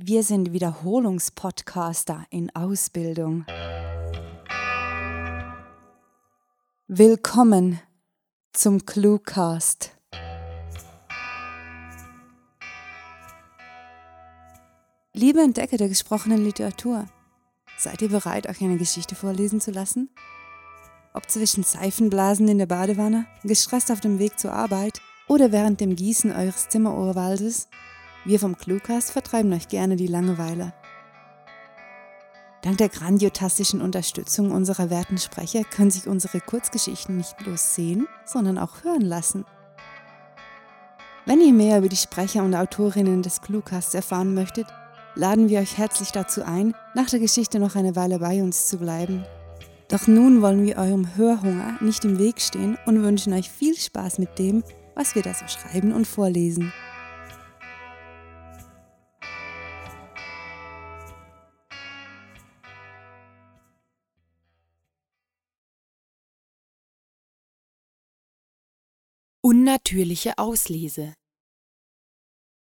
Wir sind Wiederholungspodcaster in Ausbildung. Willkommen zum Cluecast. Liebe Entdecker der gesprochenen Literatur, seid ihr bereit, euch eine Geschichte vorlesen zu lassen? Ob zwischen Seifenblasen in der Badewanne, gestresst auf dem Weg zur Arbeit oder während dem Gießen eures Zimmerurwaldes, wir vom Cluecast vertreiben euch gerne die Langeweile. Dank der grandiotastischen Unterstützung unserer werten Sprecher können sich unsere Kurzgeschichten nicht bloß sehen, sondern auch hören lassen. Wenn ihr mehr über die Sprecher und Autorinnen des Cluecasts erfahren möchtet, laden wir euch herzlich dazu ein, nach der Geschichte noch eine Weile bei uns zu bleiben. Doch nun wollen wir eurem Hörhunger nicht im Weg stehen und wünschen euch viel Spaß mit dem, was wir da so schreiben und vorlesen. Unnatürliche Auslese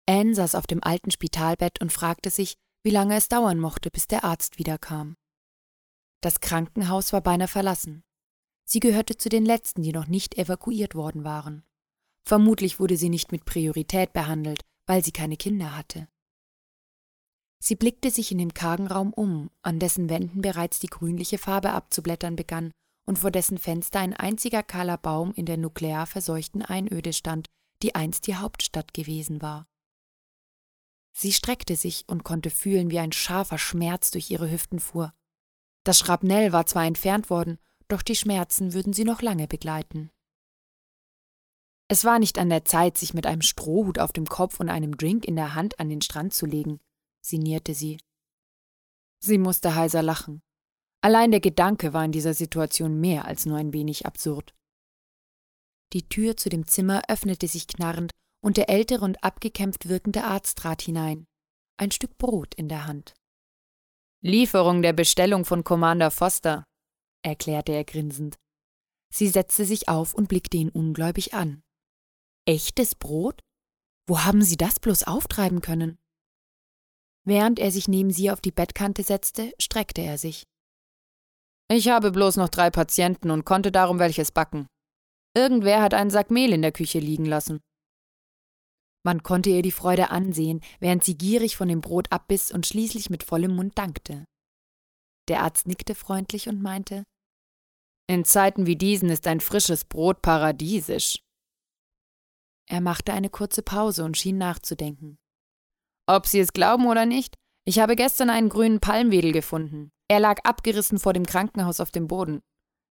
Anne saß auf dem alten Spitalbett und fragte sich, wie lange es dauern mochte, bis der Arzt wiederkam. Das Krankenhaus war beinahe verlassen. Sie gehörte zu den letzten, die noch nicht evakuiert worden waren. Vermutlich wurde sie nicht mit Priorität behandelt, weil sie keine Kinder hatte. Sie blickte sich in dem kargen Raum um, an dessen Wänden bereits die grünliche Farbe abzublättern begann und vor dessen Fenster ein einziger kahler Baum in der nuklear verseuchten Einöde stand, die einst die Hauptstadt gewesen war. Sie streckte sich und konnte fühlen, wie ein scharfer Schmerz durch ihre Hüften fuhr. Das Schrapnell war zwar entfernt worden, doch die Schmerzen würden sie noch lange begleiten. Es war nicht an der Zeit, sich mit einem Strohhut auf dem Kopf und einem Drink in der Hand an den Strand zu legen, sinnierte sie. Sie musste heiser lachen. Allein der Gedanke war in dieser Situation mehr als nur ein wenig absurd. Die Tür zu dem Zimmer öffnete sich knarrend und der ältere und abgekämpft wirkende Arzt trat hinein, ein Stück Brot in der Hand. Lieferung der Bestellung von Commander Foster, erklärte er grinsend. Sie setzte sich auf und blickte ihn ungläubig an. Echtes Brot? Wo haben Sie das bloß auftreiben können? Während er sich neben sie auf die Bettkante setzte, streckte er sich. Ich habe bloß noch drei Patienten und konnte darum welches backen. Irgendwer hat einen Sack Mehl in der Küche liegen lassen. Man konnte ihr die Freude ansehen, während sie gierig von dem Brot abbiss und schließlich mit vollem Mund dankte. Der Arzt nickte freundlich und meinte In Zeiten wie diesen ist ein frisches Brot paradiesisch. Er machte eine kurze Pause und schien nachzudenken. Ob Sie es glauben oder nicht, ich habe gestern einen grünen Palmwedel gefunden. Er lag abgerissen vor dem Krankenhaus auf dem Boden.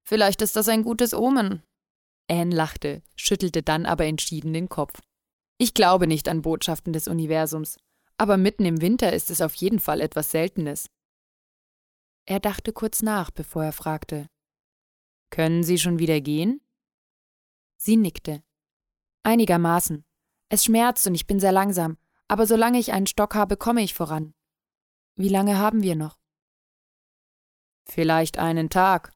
Vielleicht ist das ein gutes Omen. Anne lachte, schüttelte dann aber entschieden den Kopf. Ich glaube nicht an Botschaften des Universums, aber mitten im Winter ist es auf jeden Fall etwas Seltenes. Er dachte kurz nach, bevor er fragte Können Sie schon wieder gehen? Sie nickte. Einigermaßen. Es schmerzt und ich bin sehr langsam, aber solange ich einen Stock habe, komme ich voran. Wie lange haben wir noch? Vielleicht einen Tag,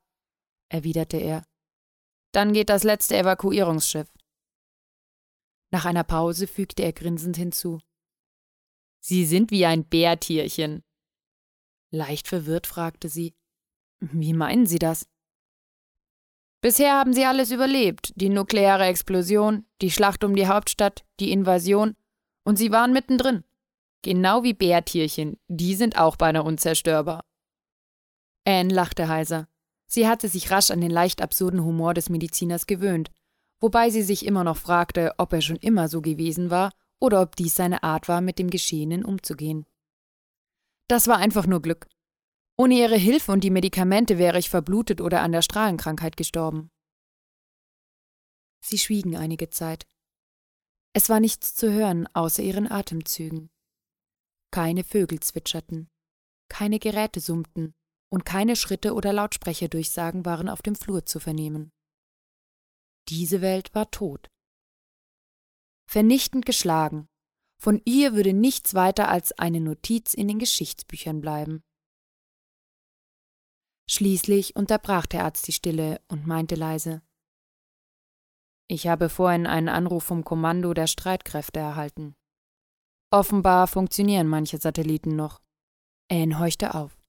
erwiderte er. Dann geht das letzte Evakuierungsschiff. Nach einer Pause fügte er grinsend hinzu. Sie sind wie ein Bärtierchen. Leicht verwirrt fragte sie. Wie meinen Sie das? Bisher haben Sie alles überlebt, die nukleare Explosion, die Schlacht um die Hauptstadt, die Invasion, und Sie waren mittendrin. Genau wie Bärtierchen, die sind auch beinahe unzerstörbar. Anne lachte heiser. Sie hatte sich rasch an den leicht absurden Humor des Mediziners gewöhnt wobei sie sich immer noch fragte, ob er schon immer so gewesen war oder ob dies seine Art war, mit dem Geschehenen umzugehen. Das war einfach nur Glück. Ohne ihre Hilfe und die Medikamente wäre ich verblutet oder an der Strahlenkrankheit gestorben. Sie schwiegen einige Zeit. Es war nichts zu hören außer ihren Atemzügen. Keine Vögel zwitscherten, keine Geräte summten und keine Schritte oder Lautsprecherdurchsagen waren auf dem Flur zu vernehmen. Diese Welt war tot. Vernichtend geschlagen. Von ihr würde nichts weiter als eine Notiz in den Geschichtsbüchern bleiben. Schließlich unterbrach der Arzt die Stille und meinte leise Ich habe vorhin einen Anruf vom Kommando der Streitkräfte erhalten. Offenbar funktionieren manche Satelliten noch. Anne horchte auf.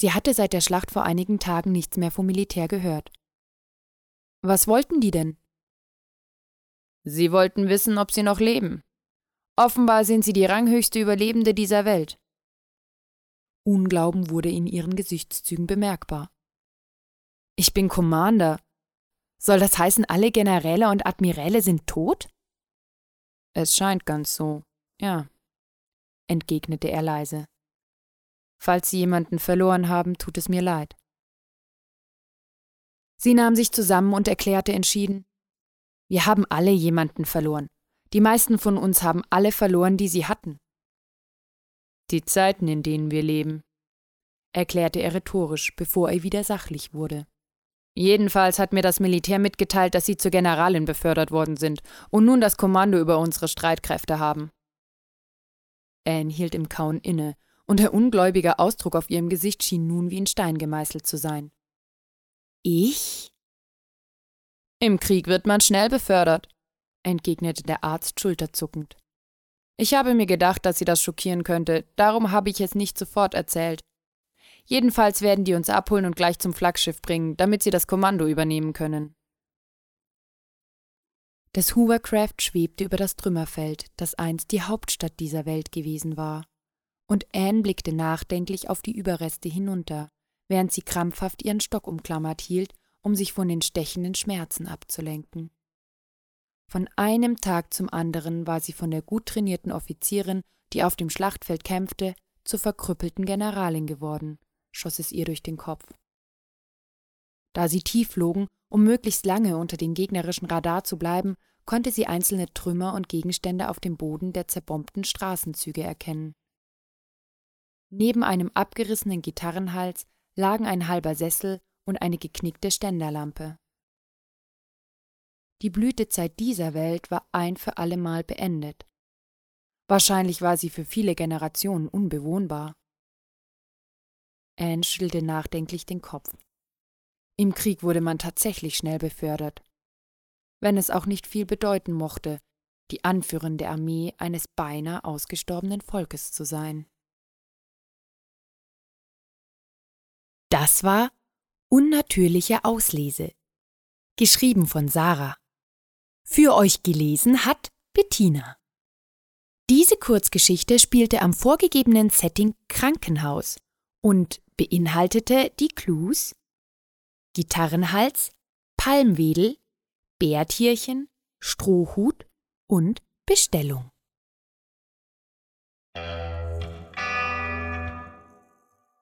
Sie hatte seit der Schlacht vor einigen Tagen nichts mehr vom Militär gehört. Was wollten die denn? Sie wollten wissen, ob sie noch leben. Offenbar sind sie die ranghöchste Überlebende dieser Welt. Unglauben wurde in ihren Gesichtszügen bemerkbar. Ich bin Commander. Soll das heißen, alle Generäle und Admiräle sind tot? Es scheint ganz so, ja, entgegnete er leise. Falls Sie jemanden verloren haben, tut es mir leid. Sie nahm sich zusammen und erklärte entschieden Wir haben alle jemanden verloren. Die meisten von uns haben alle verloren, die sie hatten. Die Zeiten, in denen wir leben, erklärte er rhetorisch, bevor er wieder sachlich wurde. Jedenfalls hat mir das Militär mitgeteilt, dass Sie zur Generalin befördert worden sind und nun das Kommando über unsere Streitkräfte haben. Anne hielt im Kauen inne, und der ungläubige Ausdruck auf ihrem Gesicht schien nun wie in Stein gemeißelt zu sein. Ich? Im Krieg wird man schnell befördert, entgegnete der Arzt schulterzuckend. Ich habe mir gedacht, dass Sie das schockieren könnte, darum habe ich es nicht sofort erzählt. Jedenfalls werden die uns abholen und gleich zum Flaggschiff bringen, damit sie das Kommando übernehmen können. Das Hoovercraft schwebte über das Trümmerfeld, das einst die Hauptstadt dieser Welt gewesen war. Und Anne blickte nachdenklich auf die Überreste hinunter, während sie krampfhaft ihren Stock umklammert hielt, um sich von den stechenden Schmerzen abzulenken. Von einem Tag zum anderen war sie von der gut trainierten Offizierin, die auf dem Schlachtfeld kämpfte, zur verkrüppelten Generalin geworden schoss es ihr durch den Kopf. Da sie tief flogen, um möglichst lange unter dem gegnerischen Radar zu bleiben, konnte sie einzelne Trümmer und Gegenstände auf dem Boden der zerbombten Straßenzüge erkennen. Neben einem abgerissenen Gitarrenhals lagen ein halber Sessel und eine geknickte Ständerlampe. Die Blütezeit dieser Welt war ein für allemal beendet. Wahrscheinlich war sie für viele Generationen unbewohnbar. Anne schüttelte nachdenklich den Kopf. Im Krieg wurde man tatsächlich schnell befördert. Wenn es auch nicht viel bedeuten mochte, die Anführerin der Armee eines beinahe ausgestorbenen Volkes zu sein. Das war Unnatürliche Auslese, geschrieben von Sarah. Für euch gelesen hat Bettina. Diese Kurzgeschichte spielte am vorgegebenen Setting Krankenhaus und beinhaltete die Clues Gitarrenhals, Palmwedel, Bärtierchen, Strohhut und Bestellung.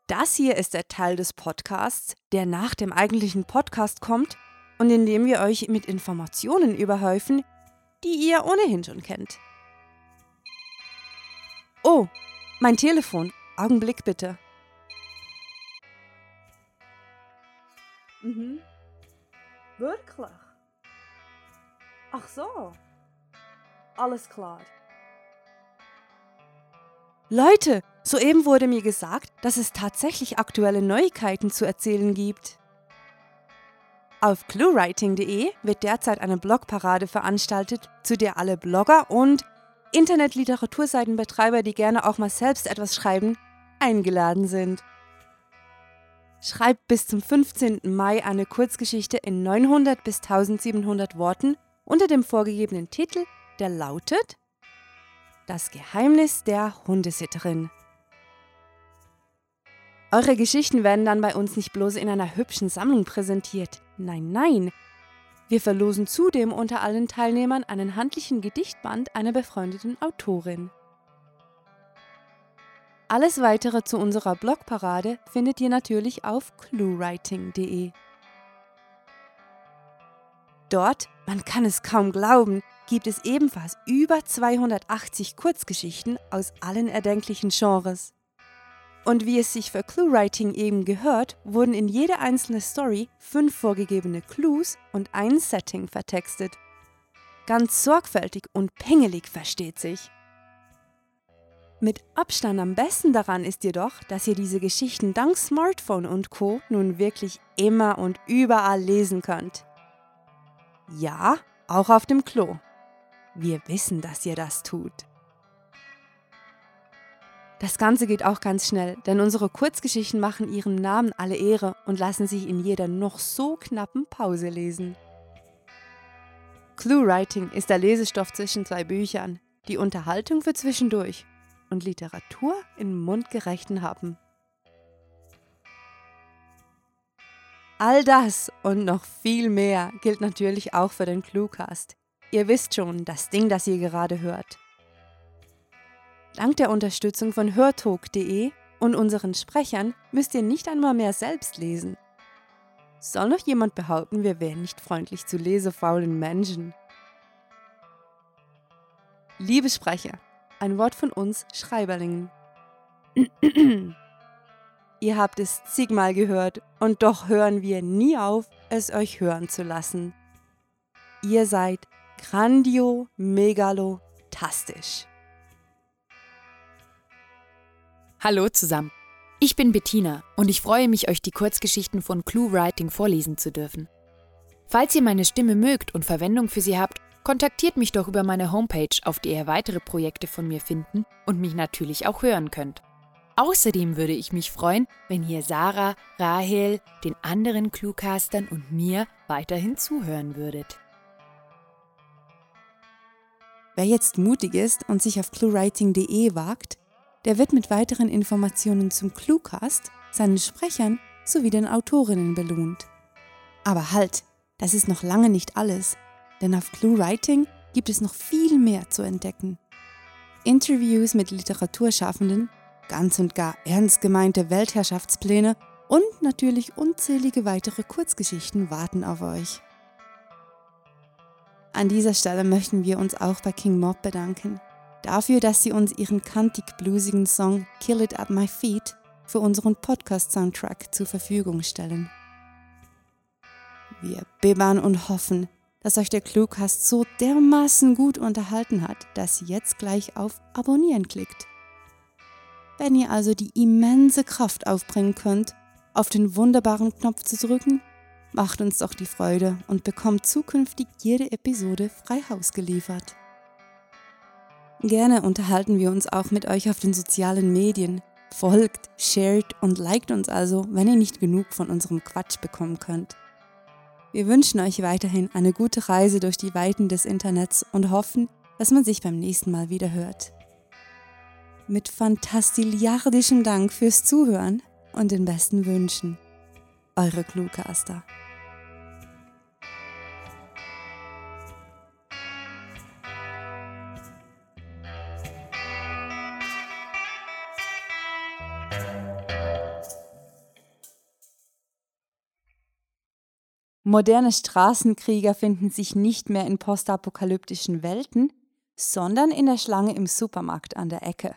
Das hier ist der Teil des Podcasts, der nach dem eigentlichen Podcast kommt und in dem wir euch mit Informationen überhäufen, die ihr ohnehin schon kennt. Oh, mein Telefon. Augenblick bitte. Mhm. Wirklich? Ach so. Alles klar. Leute, soeben wurde mir gesagt, dass es tatsächlich aktuelle Neuigkeiten zu erzählen gibt. Auf cluewriting.de wird derzeit eine Blogparade veranstaltet, zu der alle Blogger und Internetliteraturseitenbetreiber, die gerne auch mal selbst etwas schreiben, eingeladen sind. Schreibt bis zum 15. Mai eine Kurzgeschichte in 900 bis 1700 Worten unter dem vorgegebenen Titel, der lautet Das Geheimnis der Hundesitterin. Eure Geschichten werden dann bei uns nicht bloß in einer hübschen Sammlung präsentiert. Nein, nein. Wir verlosen zudem unter allen Teilnehmern einen handlichen Gedichtband einer befreundeten Autorin. Alles weitere zu unserer Blogparade findet ihr natürlich auf cluewriting.de. Dort, man kann es kaum glauben, gibt es ebenfalls über 280 Kurzgeschichten aus allen erdenklichen Genres. Und wie es sich für Cluewriting eben gehört, wurden in jede einzelne Story fünf vorgegebene Clues und ein Setting vertextet. Ganz sorgfältig und pingelig versteht sich. Mit Abstand am besten daran ist jedoch, dass ihr diese Geschichten dank Smartphone und Co nun wirklich immer und überall lesen könnt. Ja, auch auf dem Klo. Wir wissen, dass ihr das tut. Das Ganze geht auch ganz schnell, denn unsere Kurzgeschichten machen ihrem Namen alle Ehre und lassen sich in jeder noch so knappen Pause lesen. Clue Writing ist der Lesestoff zwischen zwei Büchern, die Unterhaltung für zwischendurch und Literatur in mundgerechten Happen. All das und noch viel mehr gilt natürlich auch für den Cluecast. Ihr wisst schon, das Ding, das ihr gerade hört. Dank der Unterstützung von hörtalk.de und unseren Sprechern müsst ihr nicht einmal mehr selbst lesen. Soll noch jemand behaupten, wir wären nicht freundlich zu lesefaulen Menschen? Liebe Sprecher, ein Wort von uns Schreiberlingen. ihr habt es zigmal gehört und doch hören wir nie auf, es euch hören zu lassen. Ihr seid grandio, megalo, tastisch. Hallo zusammen. Ich bin Bettina und ich freue mich, euch die Kurzgeschichten von Clue Writing vorlesen zu dürfen. Falls ihr meine Stimme mögt und Verwendung für sie habt, kontaktiert mich doch über meine Homepage, auf der ihr weitere Projekte von mir finden und mich natürlich auch hören könnt. Außerdem würde ich mich freuen, wenn ihr Sarah, Rahel, den anderen Cluecastern und mir weiterhin zuhören würdet. Wer jetzt mutig ist und sich auf cluewriting.de wagt, der wird mit weiteren Informationen zum Cluecast, seinen Sprechern sowie den Autorinnen belohnt. Aber halt, das ist noch lange nicht alles, denn auf ClueWriting gibt es noch viel mehr zu entdecken. Interviews mit Literaturschaffenden, ganz und gar ernst gemeinte Weltherrschaftspläne und natürlich unzählige weitere Kurzgeschichten warten auf euch. An dieser Stelle möchten wir uns auch bei King Mob bedanken dafür, dass sie uns ihren kantig-bluesigen Song Kill It at My Feet für unseren Podcast-Soundtrack zur Verfügung stellen. Wir bibbern und hoffen, dass euch der Cluecast so dermaßen gut unterhalten hat, dass ihr jetzt gleich auf Abonnieren klickt. Wenn ihr also die immense Kraft aufbringen könnt, auf den wunderbaren Knopf zu drücken, macht uns doch die Freude und bekommt zukünftig jede Episode frei Haus geliefert. Gerne unterhalten wir uns auch mit euch auf den sozialen Medien. Folgt, shared und liked uns also, wenn ihr nicht genug von unserem Quatsch bekommen könnt. Wir wünschen euch weiterhin eine gute Reise durch die Weiten des Internets und hoffen, dass man sich beim nächsten Mal wieder hört. Mit fantastiliardischem Dank fürs Zuhören und den besten Wünschen. Eure Cluecaster. Moderne Straßenkrieger finden sich nicht mehr in postapokalyptischen Welten, sondern in der Schlange im Supermarkt an der Ecke.